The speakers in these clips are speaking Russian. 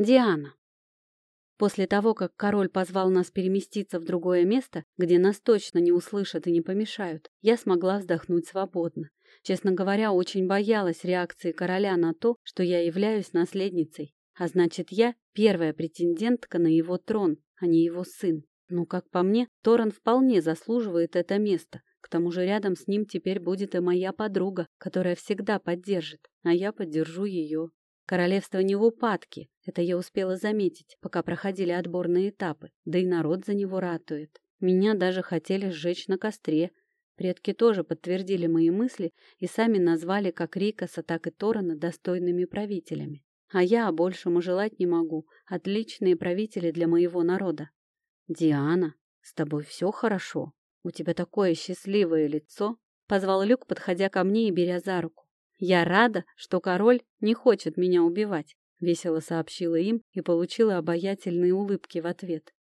Диана. После того, как король позвал нас переместиться в другое место, где нас точно не услышат и не помешают, я смогла вздохнуть свободно. Честно говоря, очень боялась реакции короля на то, что я являюсь наследницей. А значит, я первая претендентка на его трон, а не его сын. Ну, как по мне, Торан вполне заслуживает это место. К тому же рядом с ним теперь будет и моя подруга, которая всегда поддержит, а я поддержу ее. Королевство не в упадке, это я успела заметить, пока проходили отборные этапы, да и народ за него ратует. Меня даже хотели сжечь на костре. Предки тоже подтвердили мои мысли и сами назвали как Рикаса, так и Торана достойными правителями. А я о большем и желать не могу. Отличные правители для моего народа. «Диана, с тобой все хорошо? У тебя такое счастливое лицо!» Позвал Люк, подходя ко мне и беря за руку. «Я рада, что король не хочет меня убивать», — весело сообщила им и получила обаятельные улыбки в ответ.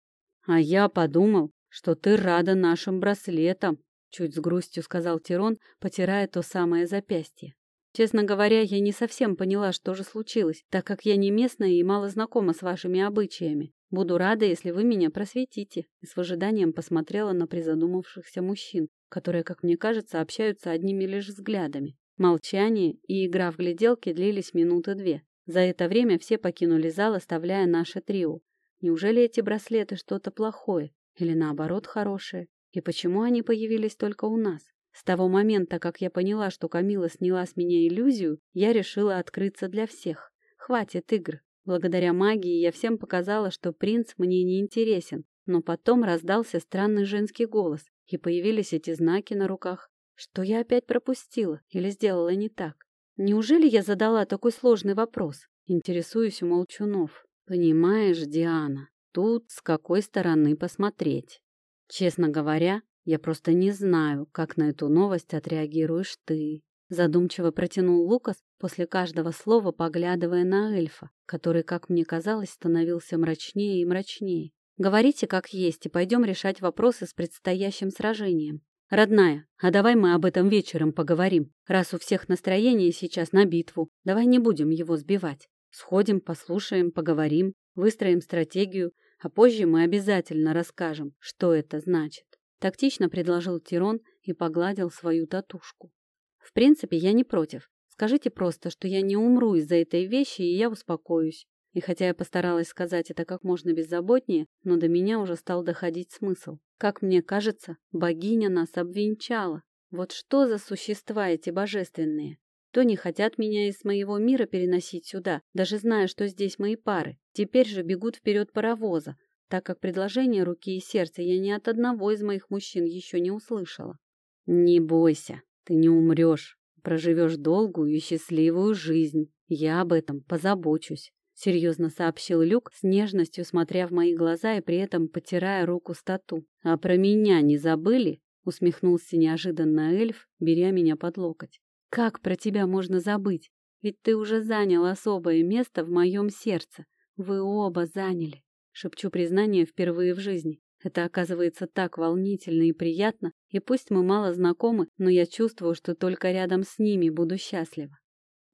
«А я подумал, что ты рада нашим браслетам», — чуть с грустью сказал Тирон, потирая то самое запястье. Честно говоря, я не совсем поняла, что же случилось, так как я не местная и мало знакома с вашими обычаями. Буду рада, если вы меня просветите. И с ожиданием посмотрела на призадумавшихся мужчин, которые, как мне кажется, общаются одними лишь взглядами. Молчание и игра в гляделки длились минуты две. За это время все покинули зал, оставляя наше трио. Неужели эти браслеты что-то плохое? Или наоборот хорошее? И почему они появились только у нас? С того момента, как я поняла, что Камила сняла с меня иллюзию, я решила открыться для всех. Хватит игр. Благодаря магии я всем показала, что принц мне не интересен, но потом раздался странный женский голос, и появились эти знаки на руках. Что я опять пропустила или сделала не так? Неужели я задала такой сложный вопрос? Интересуюсь у молчунов. Понимаешь, Диана, тут с какой стороны посмотреть. Честно говоря, я просто не знаю, как на эту новость отреагируешь ты. Задумчиво протянул Лукас после каждого слова, поглядывая на эльфа, который, как мне казалось, становился мрачнее и мрачнее. Говорите как есть и пойдем решать вопросы с предстоящим сражением. «Родная, а давай мы об этом вечером поговорим. Раз у всех настроение сейчас на битву, давай не будем его сбивать. Сходим, послушаем, поговорим, выстроим стратегию, а позже мы обязательно расскажем, что это значит». Тактично предложил Тирон и погладил свою татушку. «В принципе, я не против. Скажите просто, что я не умру из-за этой вещи, и я успокоюсь. И хотя я постаралась сказать это как можно беззаботнее, но до меня уже стал доходить смысл. Как мне кажется, богиня нас обвенчала. Вот что за существа эти божественные? То не хотят меня из моего мира переносить сюда, даже зная, что здесь мои пары. Теперь же бегут вперед паровоза, так как предложение руки и сердца я ни от одного из моих мужчин еще не услышала. «Не бойся, ты не умрешь, проживешь долгую и счастливую жизнь. Я об этом позабочусь серьезно сообщил Люк, с нежностью смотря в мои глаза и при этом потирая руку стату. А про меня не забыли? усмехнулся неожиданно эльф, беря меня под локоть. Как про тебя можно забыть? Ведь ты уже занял особое место в моем сердце. Вы оба заняли. Шепчу признание впервые в жизни. Это оказывается так волнительно и приятно, и пусть мы мало знакомы, но я чувствую, что только рядом с ними буду счастлива.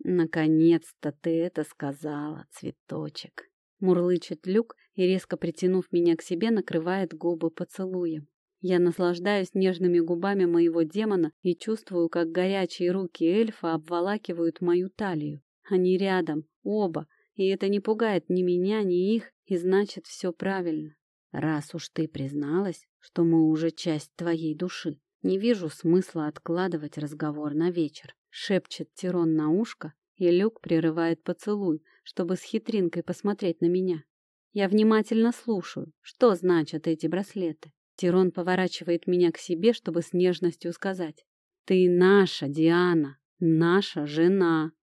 «Наконец-то ты это сказала, цветочек!» Мурлычет Люк и, резко притянув меня к себе, накрывает губы поцелуем. Я наслаждаюсь нежными губами моего демона и чувствую, как горячие руки эльфа обволакивают мою талию. Они рядом, оба, и это не пугает ни меня, ни их, и значит, все правильно. Раз уж ты призналась, что мы уже часть твоей души, не вижу смысла откладывать разговор на вечер шепчет Тирон на ушко, и Люк прерывает поцелуй, чтобы с хитринкой посмотреть на меня. Я внимательно слушаю, что значат эти браслеты. Тирон поворачивает меня к себе, чтобы с нежностью сказать. «Ты наша, Диана, наша жена».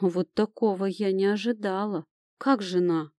Вот такого я не ожидала. Как жена?